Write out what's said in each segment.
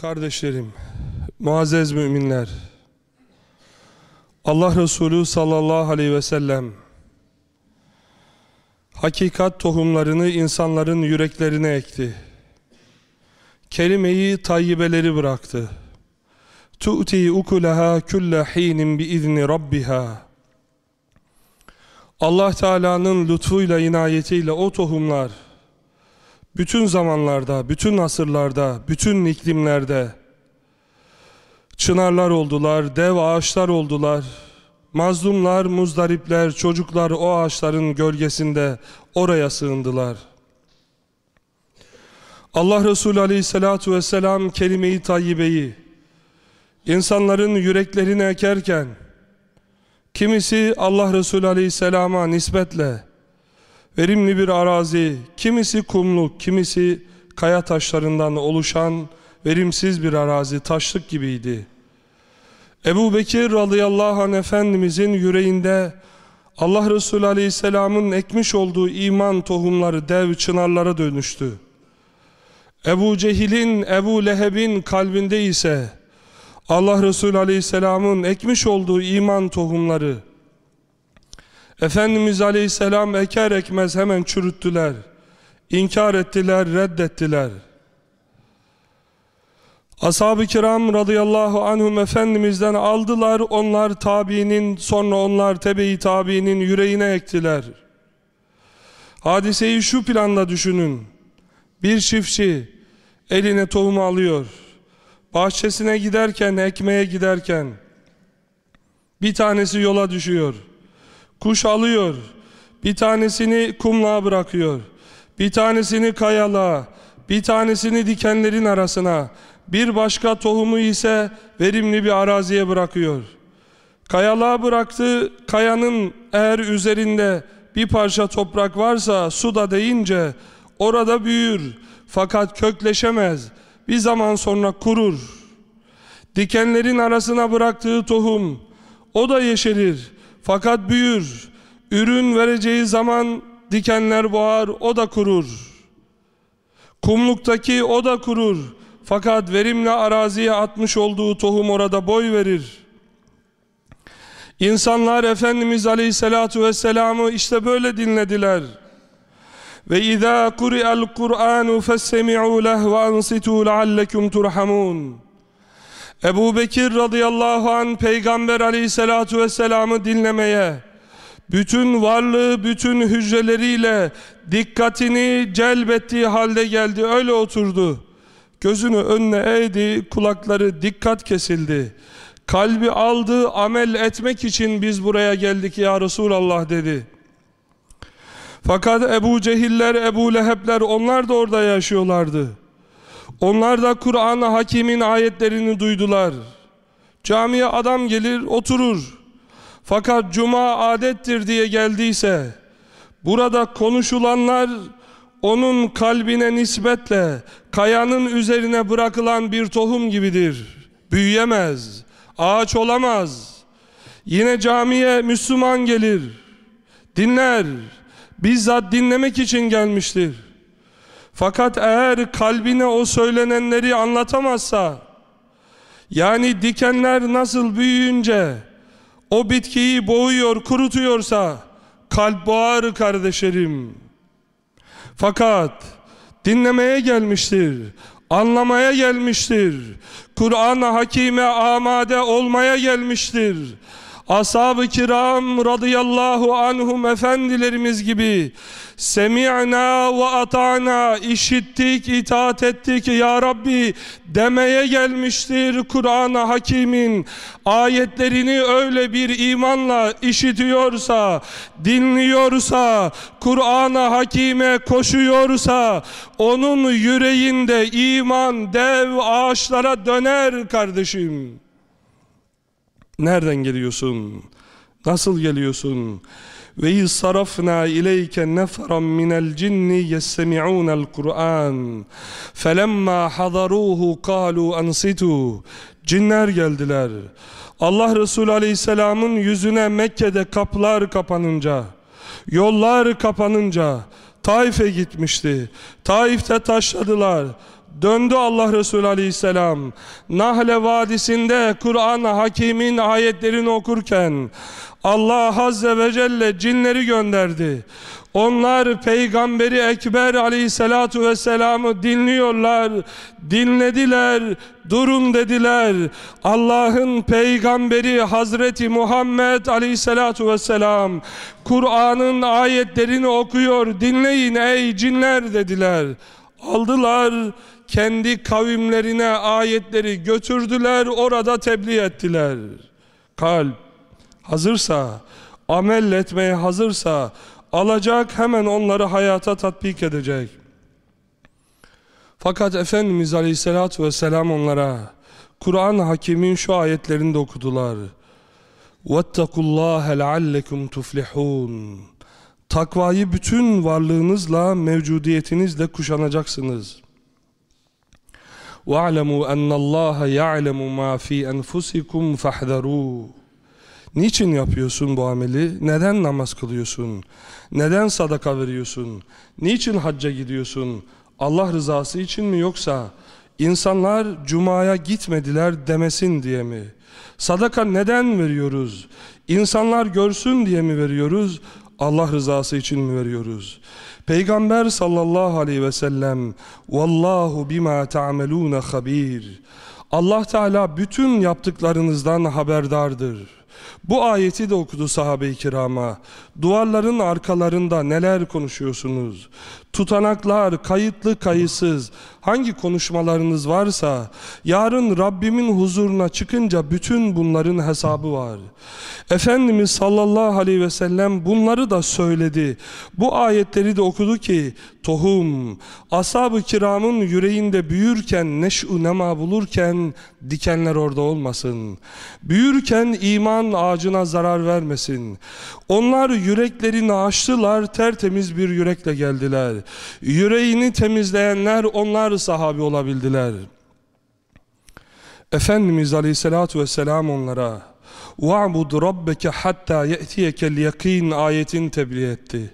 Kardeşlerim, muazzez müminler, Allah Resulü sallallahu aleyhi ve sellem hakikat tohumlarını insanların yüreklerine ekti. Kelimeyi tayyibeleri bıraktı. Tu'ti ukulaha kulle hinin izni rabbiha. Allah Teala'nın lütfuyla, inayetiyle o tohumlar bütün zamanlarda, bütün asırlarda, bütün iklimlerde çınarlar oldular, dev ağaçlar oldular. Mazlumlar, muzdaripler, çocuklar o ağaçların gölgesinde oraya sığındılar. Allah Resulü Aleyhisselatü Vesselam kelime-i tayyibeyi insanların yüreklerine ekerken kimisi Allah Resulü Aleyhisselam'a nispetle verimli bir arazi, kimisi kumluk, kimisi kaya taşlarından oluşan verimsiz bir arazi, taşlık gibiydi. Ebu Bekir radıyallahu anh Efendimizin yüreğinde Allah Resulü aleyhisselamın ekmiş olduğu iman tohumları dev çınarlara dönüştü. Ebu Cehil'in, Ebu Leheb'in kalbinde ise Allah Resulü aleyhisselamın ekmiş olduğu iman tohumları Efendimiz Aleyhisselam eker ekmez hemen çürüttüler. İnkar ettiler, reddettiler. Ashab-ı kiram radıyallahu anhum Efendimiz'den aldılar. Onlar tabiinin sonra onlar tebe-i tabiinin yüreğine ektiler. Hadiseyi şu planda düşünün. Bir çiftçi eline tohumu alıyor. Bahçesine giderken, ekmeğe giderken bir tanesi yola düşüyor. Kuş alıyor. Bir tanesini kumluğa bırakıyor. Bir tanesini kayalığa. Bir tanesini dikenlerin arasına. Bir başka tohumu ise verimli bir araziye bırakıyor. Kayalığa bıraktı. Kayanın eğer üzerinde bir parça toprak varsa su da deyince orada büyür. Fakat kökleşemez. Bir zaman sonra kurur. Dikenlerin arasına bıraktığı tohum o da yeşerir. Fakat büyür. Ürün vereceği zaman dikenler boğar, o da kurur. Kumluktaki o da kurur. Fakat verimli araziye atmış olduğu tohum orada boy verir. İnsanlar Efendimiz Aleyhisselatu Vesselam'ı işte böyle dinlediler. Ve izâ kuri'el Kur'anu fessemi'û leh ve ansitû leallekum turhamun. Ebu Bekir radıyallahu an Peygamber aleyhissalatu vesselam'ı dinlemeye, bütün varlığı, bütün hücreleriyle dikkatini celbettiği halde geldi, öyle oturdu. Gözünü önüne eğdi, kulakları dikkat kesildi. Kalbi aldı, amel etmek için biz buraya geldik ya Resulallah dedi. Fakat Ebu Cehiller, Ebu Lehebler onlar da orada yaşıyorlardı. Onlar da Kur'an-ı Hakim'in ayetlerini duydular. Camiye adam gelir oturur. Fakat cuma adettir diye geldiyse burada konuşulanlar onun kalbine nispetle kayanın üzerine bırakılan bir tohum gibidir. Büyüyemez, ağaç olamaz. Yine camiye Müslüman gelir, dinler, bizzat dinlemek için gelmiştir. Fakat eğer kalbine o söylenenleri anlatamazsa, yani dikenler nasıl büyüyünce o bitkiyi boğuyor, kurutuyorsa, kalp boğar kardeşlerim. Fakat dinlemeye gelmiştir, anlamaya gelmiştir, Kur'an-ı Hakime amade olmaya gelmiştir. Ashab-ı kiram radıyallahu anhum efendilerimiz gibi Semi'na ve ata'na işittik, itaat ettik ya Rabbi demeye gelmiştir Kur'an-ı Hakim'in ayetlerini öyle bir imanla işitiyorsa, dinliyorsa, Kur'an-ı Hakim'e koşuyorsa onun yüreğinde iman dev ağaçlara döner kardeşim. Nereden geliyorsun? Nasıl geliyorsun? Ve yusarafna ileyke neferan minel cinni yestemi'unel Kur'an. Felemma hadaruhu kalu ansitu. Cinler geldiler. Allah Resulü Aleyhisselam'ın yüzüne Mekke'de kapılar kapanınca, yollar kapanınca Taif'e gitmişti. Taif'te taşladılar. Döndü Allah Resulü Aleyhisselam. Nahle Vadisi'nde Kur'an Hakim'in ayetlerini okurken Allah Azze ve Celle cinleri gönderdi. Onlar Peygamberi Ekber Aleyhisselatu Vesselam'ı dinliyorlar, dinlediler, durun dediler. Allah'ın Peygamberi Hazreti Muhammed Aleyhisselatu Vesselam Kur'an'ın ayetlerini okuyor, dinleyin ey cinler dediler. Aldılar, kendi kavimlerine ayetleri götürdüler, orada tebliğ ettiler. Kalp hazırsa, amel etmeye hazırsa, alacak hemen onları hayata tatbik edecek. Fakat Efendimiz Aleyhisselatü Vesselam onlara Kur'an hakimin şu ayetlerini de okudular. وَاتَّقُوا اللّٰهَ لَعَلَّكُمْ تُفْلِحُونَ Takvayı bütün varlığınızla, mevcudiyetinizle kuşanacaksınız. وَاعْلَمُوا أَنَّ اللّٰهَ يَعْلَمُ مَا فِي أَنْفُسِكُمْ فَاحْذَرُوا Niçin yapıyorsun bu ameli? Neden namaz kılıyorsun? Neden sadaka veriyorsun? Niçin hacca gidiyorsun? Allah rızası için mi yoksa insanlar cumaya gitmediler demesin diye mi? Sadaka neden veriyoruz? İnsanlar görsün diye mi veriyoruz? Allah rızası için mi veriyoruz? Peygamber sallallahu aleyhi ve sellem Vallahu bima ta'melun habir. Allah Teala bütün yaptıklarınızdan haberdardır. Bu ayeti de okudu sahabe-i kirama. Duvarların arkalarında neler konuşuyorsunuz? Tutanaklar kayıtlı kayıtsız hangi konuşmalarınız varsa yarın Rabbimin huzuruna çıkınca bütün bunların hesabı var. Efendimiz sallallahu aleyhi ve sellem bunları da söyledi. Bu ayetleri de okudu ki tohum ashab-ı kiramın yüreğinde büyürken neş'u nema bulurken dikenler orada olmasın. Büyürken iman ağacına zarar vermesin. Onlar yüreklerini açtılar tertemiz bir yürekle geldiler. Yüreğini temizleyenler onlar sahabi olabildiler. Efendimiz Aleyhisselatü Vesselam onlara وَعْبُدْ رَبَّكَ حَتَّى يَأْتِيَكَ الْيَقِينَ ayetini tebliğ etti.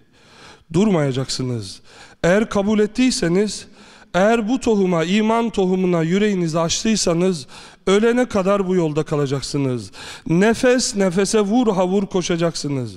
Durmayacaksınız. Eğer kabul ettiyseniz, eğer bu tohuma, iman tohumuna yüreğinizi açtıysanız, ölene kadar bu yolda kalacaksınız. Nefes nefese vur havur koşacaksınız.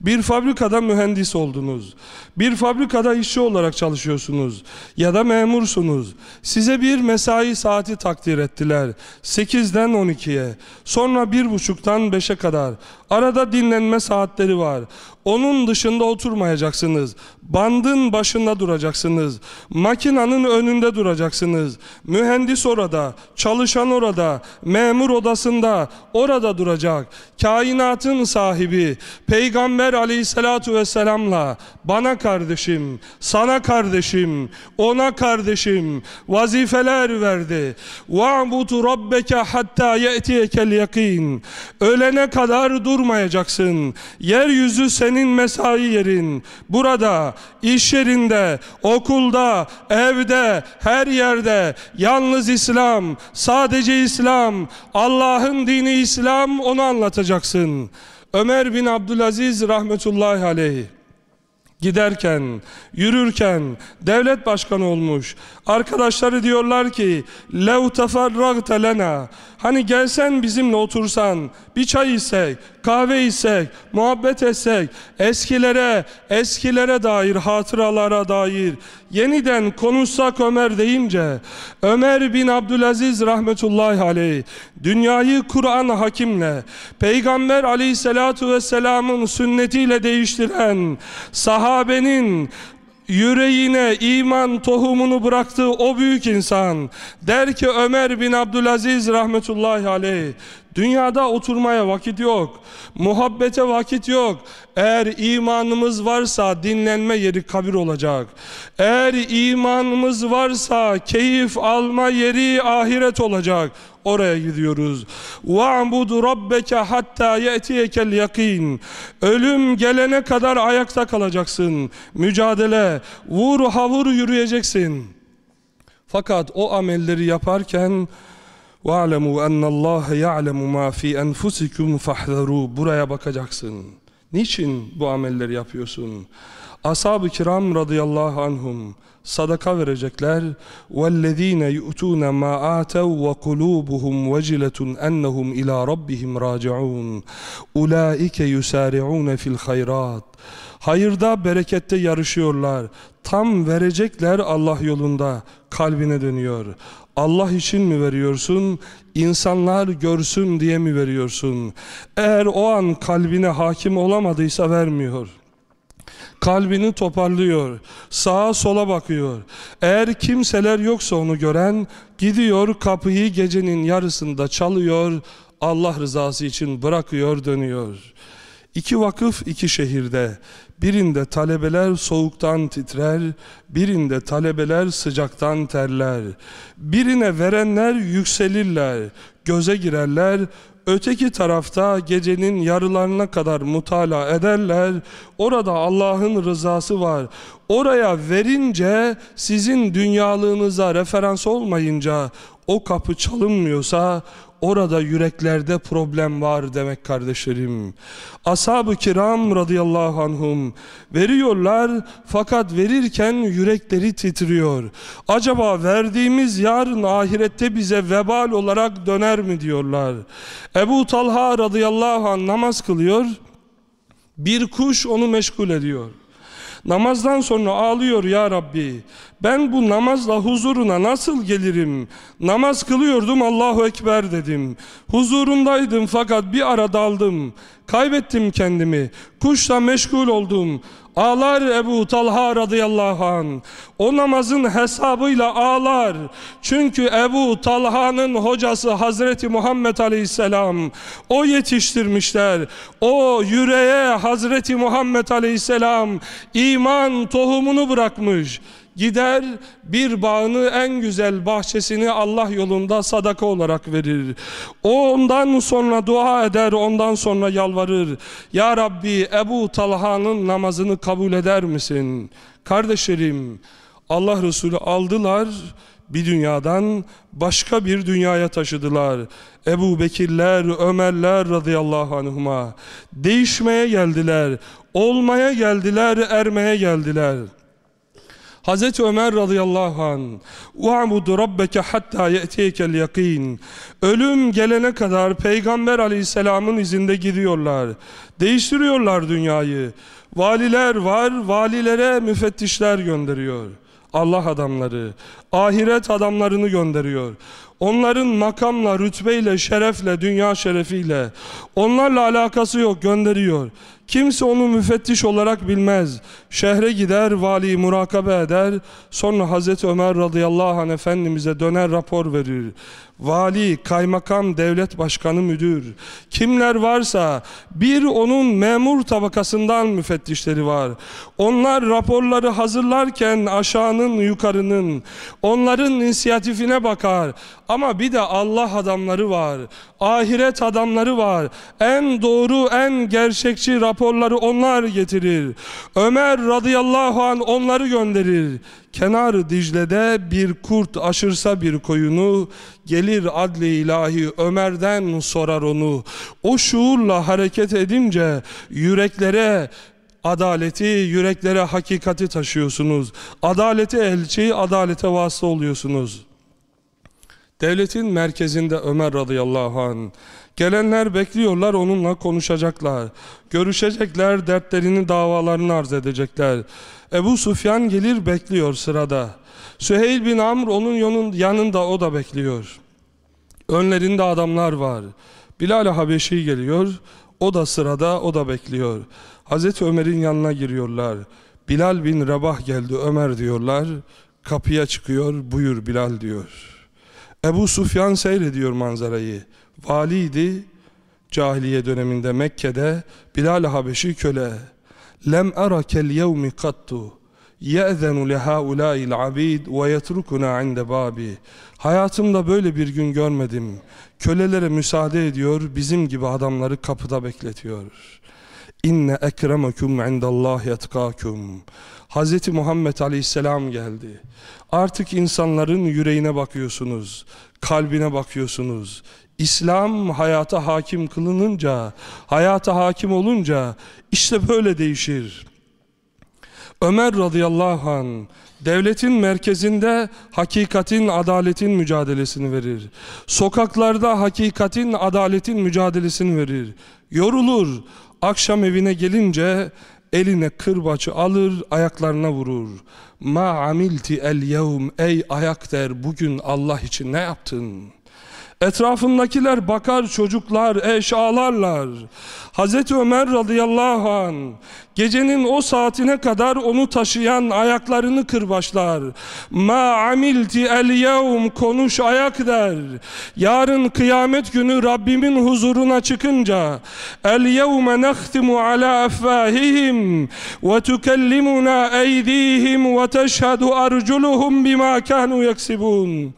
Bir fabrikada mühendis oldunuz. Bir fabrikada işçi olarak çalışıyorsunuz. Ya da memursunuz. Size bir mesai saati takdir ettiler. 8'den 12'ye. Sonra 1.30'dan 5'e kadar. Arada dinlenme saatleri var. Onun dışında oturmayacaksınız. Bandın başında duracaksınız. Makinanın önünde duracaksınız. Mühendis orada, çalışan orada, memur odasında orada duracak. Kainatın sahibi Peygamber aleyhissalatu vesselamla bana kardeşim, sana kardeşim, ona kardeşim vazifeler verdi. Va'budu rabbeke hatta ye'tiyekel yakin. Ölene kadar durmayacaksın. Yeryüzü senin mesai yerin. Burada, iş yerinde, okulda, evde, her yerde yalnız İslam, sadece İslam, Allah'ın dini İslam onu anlatacaksın. Ömer bin Abdülaziz rahmetullahi aleyh giderken, yürürken devlet başkanı olmuş. Arkadaşları diyorlar ki lev teferragte lena hani gelsen bizimle otursan bir çay içsek, kahve içsek, muhabbet etsek eskilere, eskilere dair hatıralara dair yeniden konuşsak Ömer deyince Ömer bin Abdülaziz rahmetullahi aleyh dünyayı Kur'an hakimle Peygamber aleyhissalatu vesselamın sünnetiyle değiştiren sahabenin yüreğine iman tohumunu bıraktığı o büyük insan. Der ki Ömer bin Abdülaziz rahmetullahi aleyh dünyada oturmaya vakit yok muhabbete vakit yok. Eğer imanımız varsa dinlenme yeri kabir olacak. Eğer imanımız varsa keyif alma yeri ahiret olacak oraya gidiyoruz. وَعْبُدُ رَبَّكَ حَتَّى يَأْتِيَكَ الْيَقِينَ Ölüm gelene kadar ayakta kalacaksın. Mücadele, vur havur yürüyeceksin. Fakat o amelleri yaparken وَعْلَمُوا أَنَّ اللّٰهَ يَعْلَمُ مَا فِي أَنْفُسِكُمْ فَاحْذَرُوا Buraya bakacaksın. Niçin bu amelleri yapıyorsun? Ashab-ı kiram radıyallahu anhum sadaka verecekler. وَالَّذ۪ينَ يُؤْتُونَ مَا آتَوْا وَقُلُوبُهُمْ وَجِلَةٌ أَنَّهُمْ إِلَى رَبِّهِمْ رَاجِعُونَ اُولَٰئِكَ يُسَارِعُونَ فِي الْخَيْرَاتِ Hayırda, berekette yarışıyorlar. Tam verecekler Allah yolunda. Kalbine dönüyor. Allah için mi veriyorsun? İnsanlar görsün diye mi veriyorsun? Eğer o an kalbine hakim olamadıysa vermiyor. Kalbini toparlıyor. Sağa sola bakıyor. Eğer kimseler yoksa onu gören gidiyor kapıyı gecenin yarısında çalıyor. Allah rızası için bırakıyor dönüyor. İki vakıf iki şehirde. Birinde talebeler soğuktan titrer, birinde talebeler sıcaktan terler. Birine verenler yükselirler, göze girerler, öteki tarafta gecenin yarılarına kadar mutala ederler. Orada Allah'ın rızası var. Oraya verince sizin dünyalığınıza referans olmayınca o kapı çalınmıyorsa orada yüreklerde problem var demek kardeşlerim. Ashab-ı kiram radıyallahu anhum veriyorlar fakat verirken yürekleri titriyor. Acaba verdiğimiz yarın ahirette bize vebal olarak döner mi diyorlar. Ebu Talha radıyallahu anh namaz kılıyor. Bir kuş onu meşgul ediyor. Namazdan sonra ağlıyor ya Rabbi. Ben bu namazla huzuruna nasıl gelirim? Namaz kılıyordum Allahu Ekber dedim. Huzurundaydım fakat bir ara daldım. Kaybettim kendimi. Kuşla meşgul oldum. Ağlar Ebu Talha radıyallahu an. O namazın hesabıyla ağlar. Çünkü Ebu Talha'nın hocası Hazreti Muhammed aleyhisselam. O yetiştirmişler. O yüreğe Hazreti Muhammed aleyhisselam iman tohumunu bırakmış. Gider bir bağını en güzel bahçesini Allah yolunda sadaka olarak verir. Ondan sonra dua eder, ondan sonra yalvarır. Ya Rabbi Ebu Talha'nın namazını kabul eder misin? Kardeşlerim Allah Resulü aldılar bir dünyadan başka bir dünyaya taşıdılar. Ebu Bekirler, Ömerler radıyallahu anhuma değişmeye geldiler, olmaya geldiler, ermeye geldiler. Hazreti Ömer radıyallahu an "U'budu rabbeke hatta ye'tiyekel yakin." Ölüm gelene kadar Peygamber aleyhisselamın izinde gidiyorlar. Değiştiriyorlar dünyayı. Valiler var, valilere müfettişler gönderiyor. Allah adamları, ahiret adamlarını gönderiyor. Onların makamla, rütbeyle, şerefle, dünya şerefiyle, onlarla alakası yok gönderiyor. Kimse onu müfettiş olarak bilmez. Şehre gider, vali murakabe eder. Sonra Hazreti Ömer radıyallahu anh Efendimiz'e döner rapor verir. Vali, kaymakam, devlet başkanı, müdür. Kimler varsa bir onun memur tabakasından müfettişleri var. Onlar raporları hazırlarken aşağının yukarının, onların inisiyatifine bakar. Ama bir de Allah adamları var. Ahiret adamları var. En doğru, en gerçekçi raporları onlar getirir. Ömer radıyallahu an onları gönderir. Kenar Dicle'de bir kurt aşırsa bir koyunu, gelir adli ilahi Ömer'den sorar onu. O şuurla hareket edince yüreklere adaleti, yüreklere hakikati taşıyorsunuz. Adalete elçi, adalete vasıta oluyorsunuz. Devletin merkezinde Ömer radıyallahu anh. Gelenler bekliyorlar onunla konuşacaklar. Görüşecekler, dertlerini, davalarını arz edecekler. Ebu Sufyan gelir bekliyor sırada. Süheyl bin Amr onun yanında o da bekliyor. Önlerinde adamlar var. Bilal Habeşi geliyor. O da sırada, o da bekliyor. Hazreti Ömer'in yanına giriyorlar. Bilal bin Rabah geldi Ömer diyorlar. Kapıya çıkıyor, buyur Bilal diyor. Ebu Sufyan seyrediyor manzarayı. Valiydi, cahiliye döneminde Mekke'de Bilal Habeşi köle. Lem arakel yevmi kattu ye'zenu lehaulâil abid ve yetrukuna inde babi. Hayatımda böyle bir gün görmedim. Kölelere müsaade ediyor, bizim gibi adamları kapıda bekletiyor. İnne ekremekum indallah yetkakum. Hz. Muhammed Aleyhisselam geldi. Artık insanların yüreğine bakıyorsunuz, kalbine bakıyorsunuz. İslam hayata hakim kılınınca, hayata hakim olunca işte böyle değişir. Ömer radıyallahu an devletin merkezinde hakikatin, adaletin mücadelesini verir. Sokaklarda hakikatin, adaletin mücadelesini verir. Yorulur. Akşam evine gelince eline kırbaçı alır, ayaklarına vurur. Ma amilti el yevm ey ayak der bugün Allah için ne yaptın? Etrafındakiler bakar çocuklar eş ağlarlar. Hazreti Ömer radıyallahu an gecenin o saatine kadar onu taşıyan ayaklarını kırbaçlar. Ma amilti el yevm konuş ayak der. Yarın kıyamet günü Rabbimin huzuruna çıkınca el yevme nehtimu ala afahihim ve tukellimuna eydihim ve teşhedü arculuhum bima kanu yaksibun.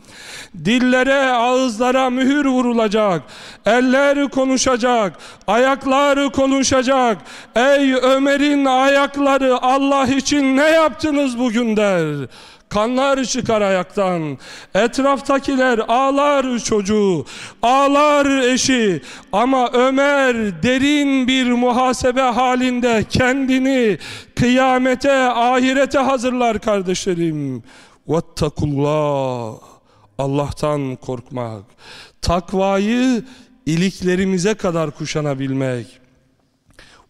Dillere, ağızlara mühür vurulacak. Eller konuşacak. Ayaklar konuşacak. Ey Ömer'in ayakları Allah için ne yaptınız bugün der. Kanlar çıkar ayaktan. Etraftakiler ağlar çocuğu, ağlar eşi. Ama Ömer derin bir muhasebe halinde kendini kıyamete, ahirete hazırlar kardeşlerim. Vettakullah. Allah'tan korkmak. Takvayı iliklerimize kadar kuşanabilmek.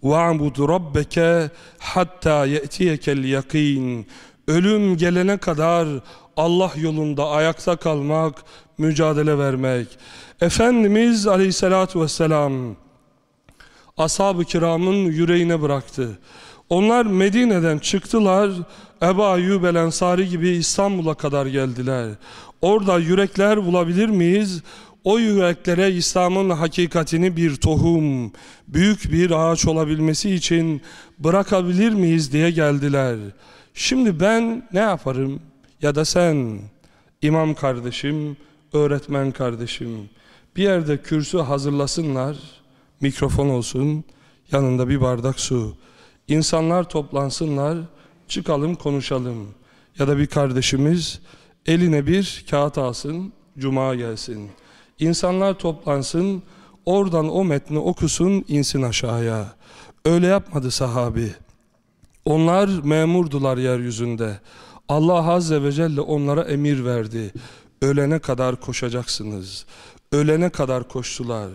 وَعْبُدْ رَبَّكَ hatta يَأْتِيَكَ yakin. Ölüm gelene kadar Allah yolunda ayakta kalmak, mücadele vermek. Efendimiz Aleyhisselatü Vesselam ashab-ı kiramın yüreğine bıraktı. Onlar Medine'den çıktılar, Ebu Ayyub el Ensari gibi İstanbul'a kadar geldiler. Orada yürekler bulabilir miyiz? O yüreklere İslam'ın hakikatini bir tohum, büyük bir ağaç olabilmesi için bırakabilir miyiz diye geldiler. Şimdi ben ne yaparım? Ya da sen, imam kardeşim, öğretmen kardeşim, bir yerde kürsü hazırlasınlar, mikrofon olsun, yanında bir bardak su. İnsanlar toplansınlar, çıkalım konuşalım. Ya da bir kardeşimiz eline bir kağıt alsın, cuma gelsin. İnsanlar toplansın, oradan o metni okusun, insin aşağıya. Öyle yapmadı sahabi. Onlar memurdular yeryüzünde. Allah Azze ve Celle onlara emir verdi. Ölene kadar koşacaksınız. Ölene kadar koştular.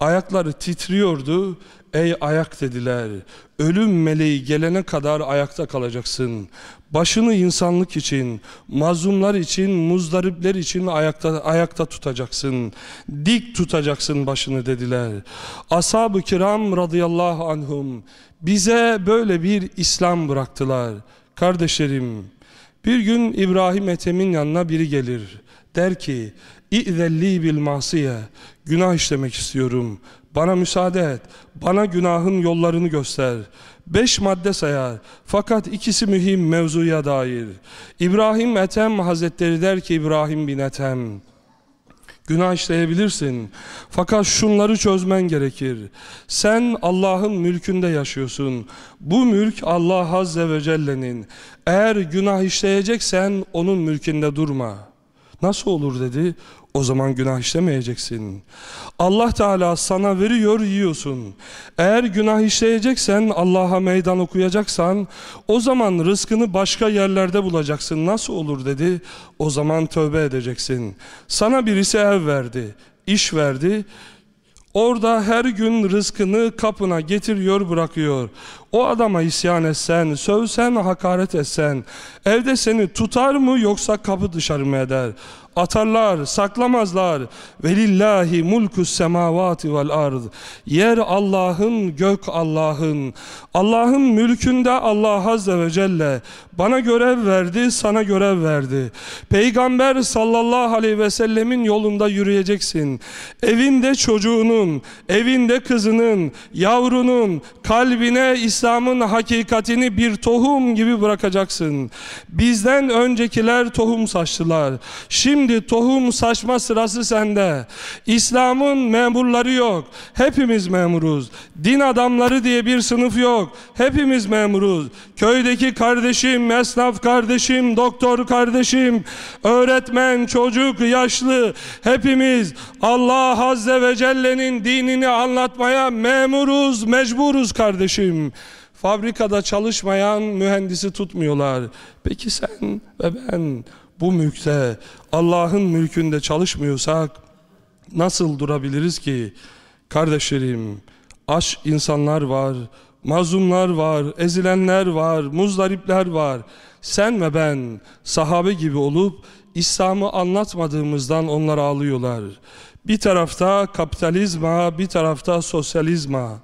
Ayakları titriyordu. Ey ayak dediler. Ölüm meleği gelene kadar ayakta kalacaksın. Başını insanlık için, mazlumlar için, muzdaripler için ayakta ayakta tutacaksın. Dik tutacaksın başını dediler. Ashab-ı kiram radıyallahu anhum bize böyle bir İslam bıraktılar. Kardeşlerim, bir gün İbrahim Ethem'in yanına biri gelir. Der ki, İ'zelli bil masiye, günah işlemek istiyorum. Bana müsaade et. Bana günahın yollarını göster. Beş madde sayar. Fakat ikisi mühim mevzuya dair. İbrahim Ethem Hazretleri der ki İbrahim bin Ethem. Günah işleyebilirsin. Fakat şunları çözmen gerekir. Sen Allah'ın mülkünde yaşıyorsun. Bu mülk Allah Azze ve Celle'nin. Eğer günah işleyeceksen onun mülkünde durma. Nasıl olur dedi. O zaman günah işlemeyeceksin. Allah Teala sana veriyor yiyorsun. Eğer günah işleyeceksen Allah'a meydan okuyacaksan o zaman rızkını başka yerlerde bulacaksın. Nasıl olur dedi. O zaman tövbe edeceksin. Sana birisi ev verdi, iş verdi. Orada her gün rızkını kapına getiriyor bırakıyor. O adama isyan etsen, sövsen, hakaret etsen, evde seni tutar mı yoksa kapı dışarı mı eder? Atarlar, saklamazlar. Velillahi mulkus semavati vel ard. Yer Allah'ın, gök Allah'ın. Allah'ın mülkünde Allah azze ve celle bana görev verdi, sana görev verdi. Peygamber sallallahu aleyhi ve sellemin yolunda yürüyeceksin. Evinde çocuğunun, evinde kızının, yavrunun kalbine İslam'ın hakikatini bir tohum gibi bırakacaksın. Bizden öncekiler tohum saçtılar. Şimdi tohum saçma sırası sende. İslam'ın memurları yok. Hepimiz memuruz. Din adamları diye bir sınıf yok. Hepimiz memuruz. Köydeki kardeşim, esnaf kardeşim, doktor kardeşim, öğretmen, çocuk, yaşlı hepimiz Allah Azze ve Celle'nin dinini anlatmaya memuruz, mecburuz kardeşim. Fabrikada çalışmayan mühendisi tutmuyorlar. Peki sen ve ben bu mülkte Allah'ın mülkünde çalışmıyorsak nasıl durabiliriz ki? Kardeşlerim, aç insanlar var, mazlumlar var, ezilenler var, muzdaripler var. Sen ve ben sahabe gibi olup İslam'ı anlatmadığımızdan onlar ağlıyorlar. Bir tarafta kapitalizma, bir tarafta sosyalizma.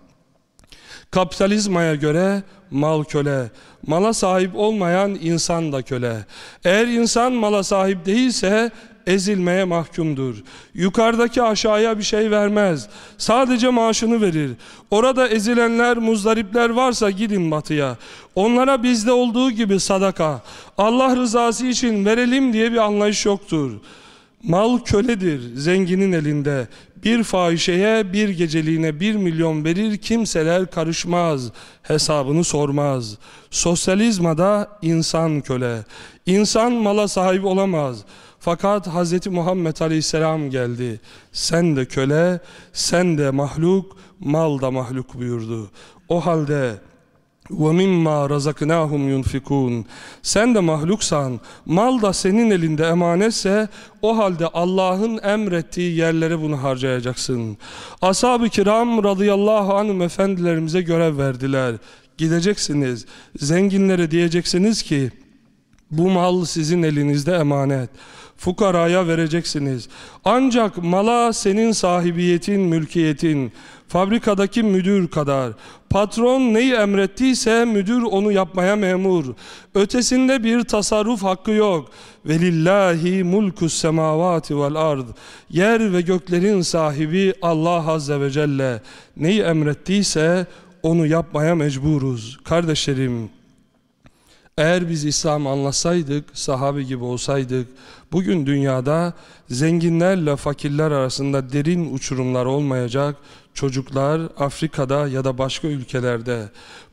Kapitalizmaya göre mal köle, mala sahip olmayan insan da köle. Eğer insan mala sahip değilse ezilmeye mahkumdur. Yukarıdaki aşağıya bir şey vermez. Sadece maaşını verir. Orada ezilenler, muzdaripler varsa gidin batıya. Onlara bizde olduğu gibi sadaka. Allah rızası için verelim diye bir anlayış yoktur. Mal köledir zenginin elinde. Bir fahişeye bir geceliğine bir milyon verir kimseler karışmaz. Hesabını sormaz. Sosyalizmada insan köle. İnsan mala sahip olamaz. Fakat Hz. Muhammed Aleyhisselam geldi. Sen de köle, sen de mahluk, mal da mahluk buyurdu. O halde وَمِمَّا رَزَقْنَاهُمْ يُنْفِكُونَ Sen de mahluksan, mal da senin elinde emanetse, o halde Allah'ın emrettiği yerlere bunu harcayacaksın. Ashab-ı kiram radıyallahu anhüm efendilerimize görev verdiler. Gideceksiniz, zenginlere diyeceksiniz ki, bu mal sizin elinizde emanet. Fukaraya vereceksiniz. Ancak mala senin sahibiyetin, mülkiyetin, fabrikadaki müdür kadar. Patron neyi emrettiyse müdür onu yapmaya memur. Ötesinde bir tasarruf hakkı yok. Velillahi mulkus semavati vel ard. Yer ve göklerin sahibi Allah Azze ve Celle. Neyi emrettiyse onu yapmaya mecburuz. Kardeşlerim, eğer biz İslam anlasaydık, sahabe gibi olsaydık, bugün dünyada zenginlerle fakirler arasında derin uçurumlar olmayacak, çocuklar Afrika'da ya da başka ülkelerde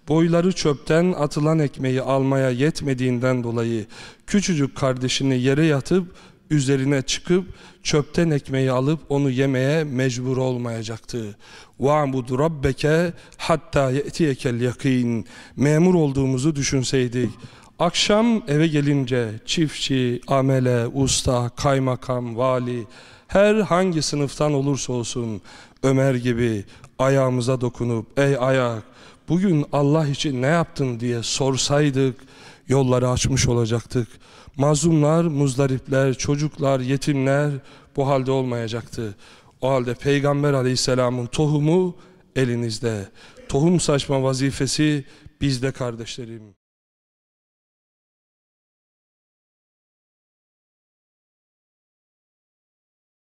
boyları çöpten atılan ekmeği almaya yetmediğinden dolayı küçücük kardeşini yere yatıp üzerine çıkıp çöpten ekmeği alıp onu yemeye mecbur olmayacaktı. وَعْبُدُ رَبَّكَ hatta يَأْتِيَكَ yakin. Memur olduğumuzu düşünseydik. Akşam eve gelince çiftçi, amele, usta, kaymakam, vali, her hangi sınıftan olursa olsun Ömer gibi ayağımıza dokunup ey ayak bugün Allah için ne yaptın diye sorsaydık yolları açmış olacaktık. Mazlumlar, muzdaripler, çocuklar, yetimler bu halde olmayacaktı. O halde Peygamber aleyhisselamın tohumu elinizde. Tohum saçma vazifesi bizde kardeşlerim.